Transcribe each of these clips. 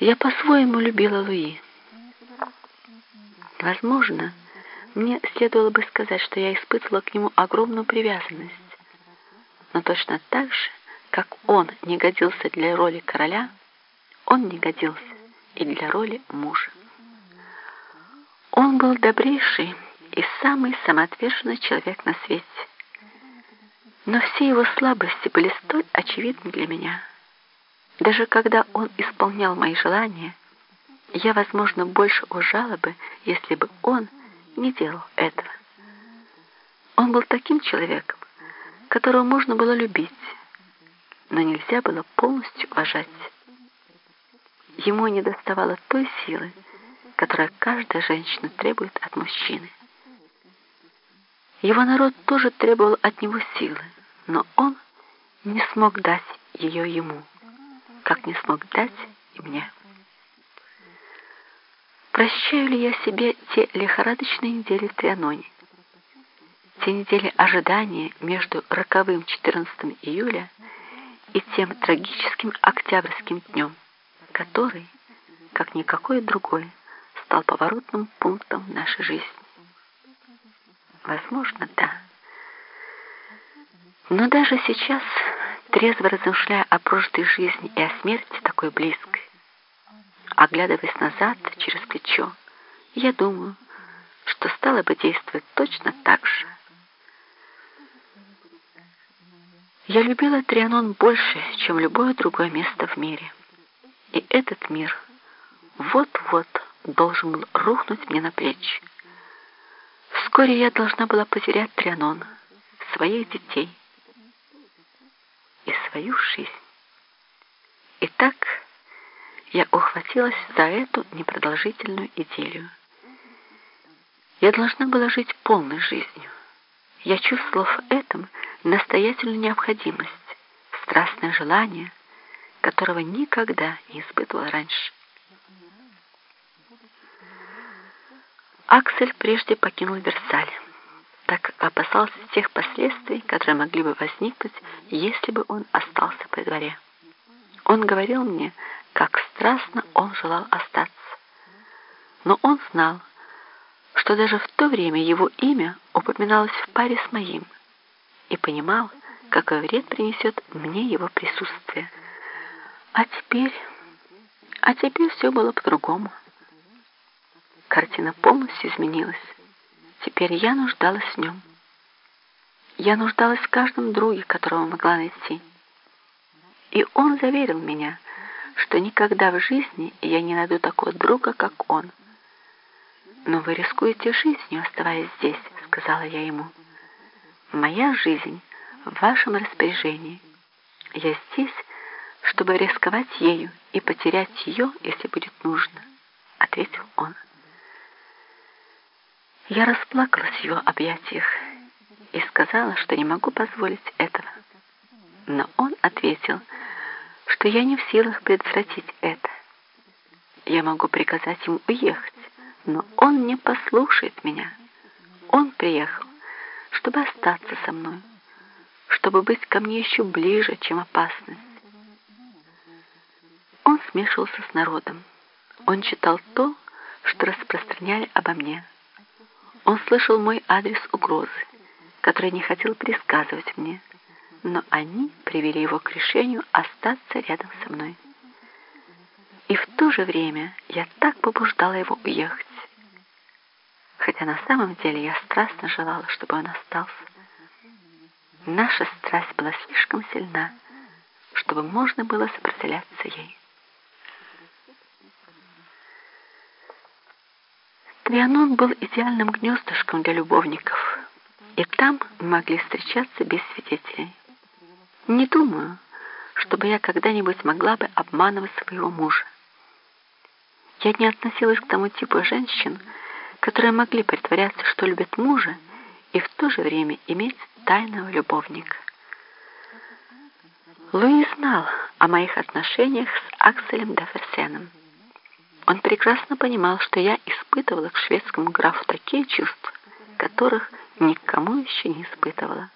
Я по-своему любила Луи. Возможно, мне следовало бы сказать, что я испытывала к нему огромную привязанность. Но точно так же, как он не годился для роли короля, он не годился и для роли мужа. Он был добрейший и самый самоотверженный человек на свете. Но все его слабости были столь очевидны для меня. Даже когда он исполнял мои желания, я, возможно, больше ужала бы, если бы он не делал этого. Он был таким человеком, которого можно было любить, но нельзя было полностью уважать. Ему не доставало той силы, которая каждая женщина требует от мужчины. Его народ тоже требовал от него силы, но он не смог дать ее ему, как не смог дать и мне. Прощаю ли я себе те лихорадочные недели в Трианоне, те недели ожидания между роковым 14 июля и тем трагическим октябрьским днем, который, как никакой другой, стал поворотным пунктом в нашей жизни? Возможно, да. Но даже сейчас, трезво размышляя о прошлой жизни и о смерти такой близкой, оглядываясь назад через плечо, я думаю, что стало бы действовать точно так же. Я любила Трианон больше, чем любое другое место в мире. И этот мир вот-вот должен был рухнуть мне на плечи. Вскоре я должна была потерять Трианон, своих детей, свою жизнь. И так я ухватилась за эту непродолжительную идею. Я должна была жить полной жизнью. Я чувствовала в этом настоятельную необходимость, страстное желание, которого никогда не испытывала раньше. Аксель прежде покинул Версаль так опасался тех последствий, которые могли бы возникнуть, если бы он остался при дворе. Он говорил мне, как страстно он желал остаться. Но он знал, что даже в то время его имя упоминалось в паре с моим, и понимал, какой вред принесет мне его присутствие. А теперь... А теперь все было по-другому. Картина полностью изменилась. Теперь я нуждалась в нем. Я нуждалась в каждом друге, которого могла найти. И он заверил меня, что никогда в жизни я не найду такого друга, как он. «Но вы рискуете жизнью, оставаясь здесь», — сказала я ему. «Моя жизнь в вашем распоряжении. Я здесь, чтобы рисковать ею и потерять ее, если будет нужно», — ответил он. Я расплакалась в его объятиях и сказала, что не могу позволить этого. Но он ответил, что я не в силах предотвратить это. Я могу приказать ему уехать, но он не послушает меня. Он приехал, чтобы остаться со мной, чтобы быть ко мне еще ближе, чем опасность. Он смешивался с народом. Он читал то, что распространяли обо мне. Он слышал мой адрес угрозы, которые не хотел пересказывать мне, но они привели его к решению остаться рядом со мной. И в то же время я так побуждала его уехать, хотя на самом деле я страстно желала, чтобы он остался. Наша страсть была слишком сильна, чтобы можно было сопротивляться ей. Трианон был идеальным гнездышком для любовников, и там могли встречаться без свидетелей. Не думаю, чтобы я когда-нибудь могла бы обманывать своего мужа. Я не относилась к тому типу женщин, которые могли притворяться, что любят мужа, и в то же время иметь тайного любовника. Луи знал о моих отношениях с Акселем Деферсеном. Он прекрасно понимал, что я испытывала к шведскому графу такие чувства, которых никому еще не испытывала.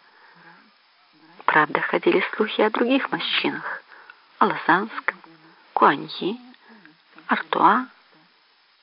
Правда, ходили слухи о других мужчинах, о Лозанском, Куаньи, Артуа